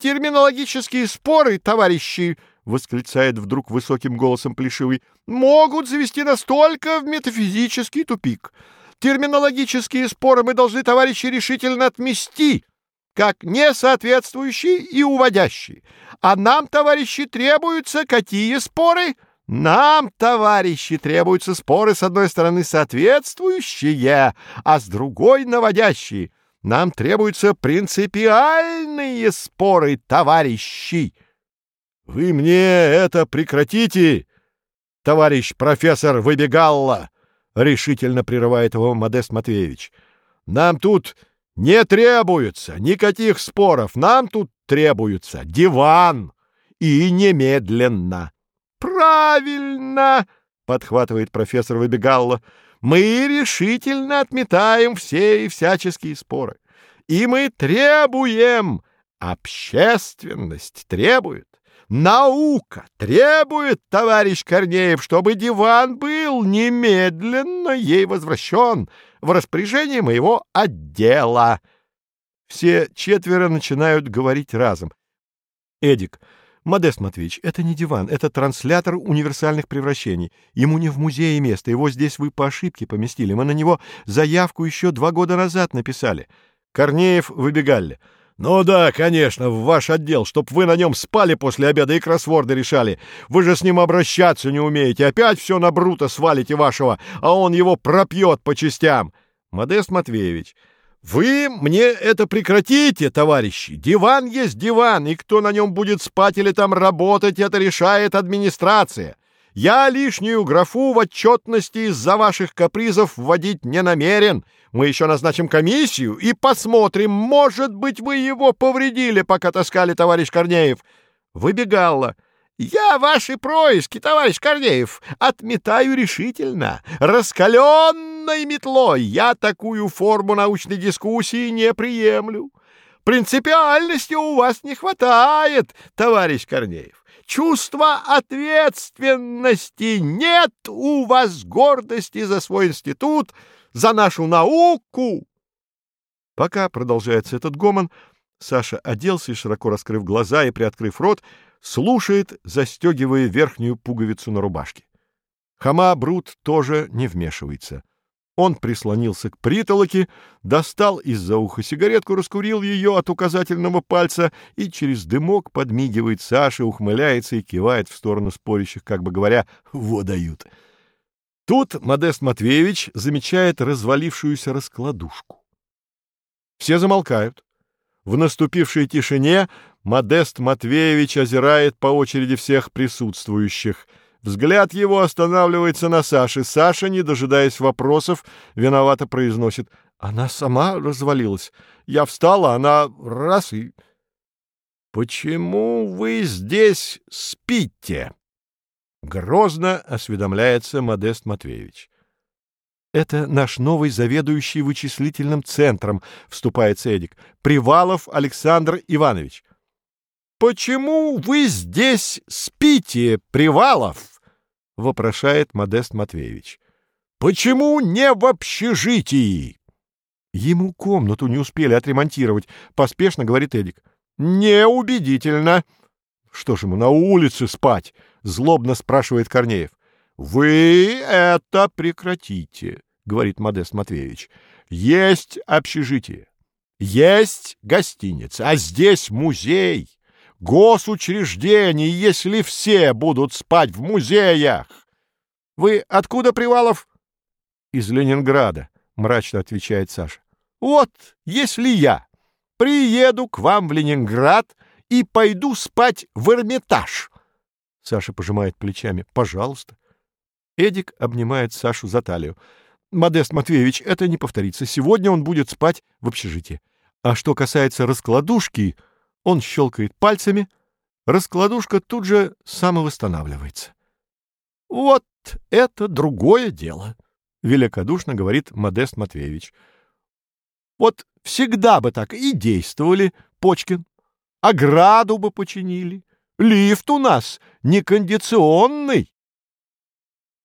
терминологические споры, товарищи, — восклицает вдруг высоким голосом Плешивый, — могут завести настолько в метафизический тупик. Терминологические споры мы должны, товарищи, решительно отмести, как несоответствующие и уводящие. А нам, товарищи, требуются какие споры? Нам, товарищи, требуются споры, с одной стороны, соответствующие, а с другой — наводящие. Нам требуются принципиальные споры, товарищи. Вы мне это прекратите, товарищ профессор Выбегалла, решительно прерывает его Модест Матвеевич. Нам тут не требуется никаких споров, нам тут требуется диван и немедленно. Правильно, подхватывает профессор Выбегалла мы решительно отметаем все и всяческие споры. И мы требуем, общественность требует, наука требует, товарищ Корнеев, чтобы диван был немедленно ей возвращен в распоряжение моего отдела. Все четверо начинают говорить разом. Эдик, Модест Матвеевич, это не диван, это транслятор универсальных превращений. Ему не в музее место, его здесь вы по ошибке поместили. Мы на него заявку еще два года назад написали. Корнеев выбегали. «Ну да, конечно, в ваш отдел, чтоб вы на нем спали после обеда и кроссворды решали. Вы же с ним обращаться не умеете, опять все на Брута свалите вашего, а он его пропьет по частям». Модест Матвеевич, вы мне это прекратите, товарищи. Диван есть диван, и кто на нем будет спать или там работать, это решает администрация. Я лишнюю графу в отчетности из-за ваших капризов вводить не намерен. Мы еще назначим комиссию и посмотрим, может быть, вы его повредили, пока таскали, товарищ Корнеев. Выбегала. Я ваши происки, товарищ Корнеев, отметаю решительно, раскаленной метлой. Я такую форму научной дискуссии не приемлю. Принципиальности у вас не хватает, товарищ Корнеев. Чувства ответственности нет у вас гордости за свой институт, за нашу науку. Пока продолжается этот гомон, Саша оделся и, широко раскрыв глаза и приоткрыв рот, слушает, застегивая верхнюю пуговицу на рубашке. Хама Брут тоже не вмешивается. Он прислонился к притолоке, достал из-за уха сигаретку, раскурил ее от указательного пальца и через дымок подмигивает Саше, ухмыляется и кивает в сторону спорящих, как бы говоря, «во дают». Тут Модест Матвеевич замечает развалившуюся раскладушку. Все замолкают. В наступившей тишине Модест Матвеевич озирает по очереди всех присутствующих. Взгляд его останавливается на Саше. Саша, не дожидаясь вопросов, виновато произносит. Она сама развалилась. Я встала, она раз и... «Почему вы здесь спите?» Грозно осведомляется Модест Матвеевич. «Это наш новый заведующий вычислительным центром», — вступает Эдик. «Привалов Александр Иванович». «Почему вы здесь спите, Привалов?» — вопрошает Модест Матвеевич. «Почему не в общежитии?» «Ему комнату не успели отремонтировать», — поспешно говорит Эдик. «Неубедительно». «Что ж ему, на улице спать?» — злобно спрашивает Корнеев. «Вы это прекратите», — говорит Модест Матвеевич. «Есть общежитие, есть гостиница, а здесь музей, госучреждение, если все будут спать в музеях». «Вы откуда, Привалов?» «Из Ленинграда», — мрачно отвечает Саша. «Вот, если я приеду к вам в Ленинград и пойду спать в Эрмитаж». Саша пожимает плечами. «Пожалуйста». Эдик обнимает Сашу за талию. «Модест Матвеевич, это не повторится. Сегодня он будет спать в общежитии. А что касается раскладушки, он щелкает пальцами, раскладушка тут же самовосстанавливается». «Вот это другое дело», — великодушно говорит Модест Матвеевич. «Вот всегда бы так и действовали, Почкин. Ограду бы починили. Лифт у нас некондиционный.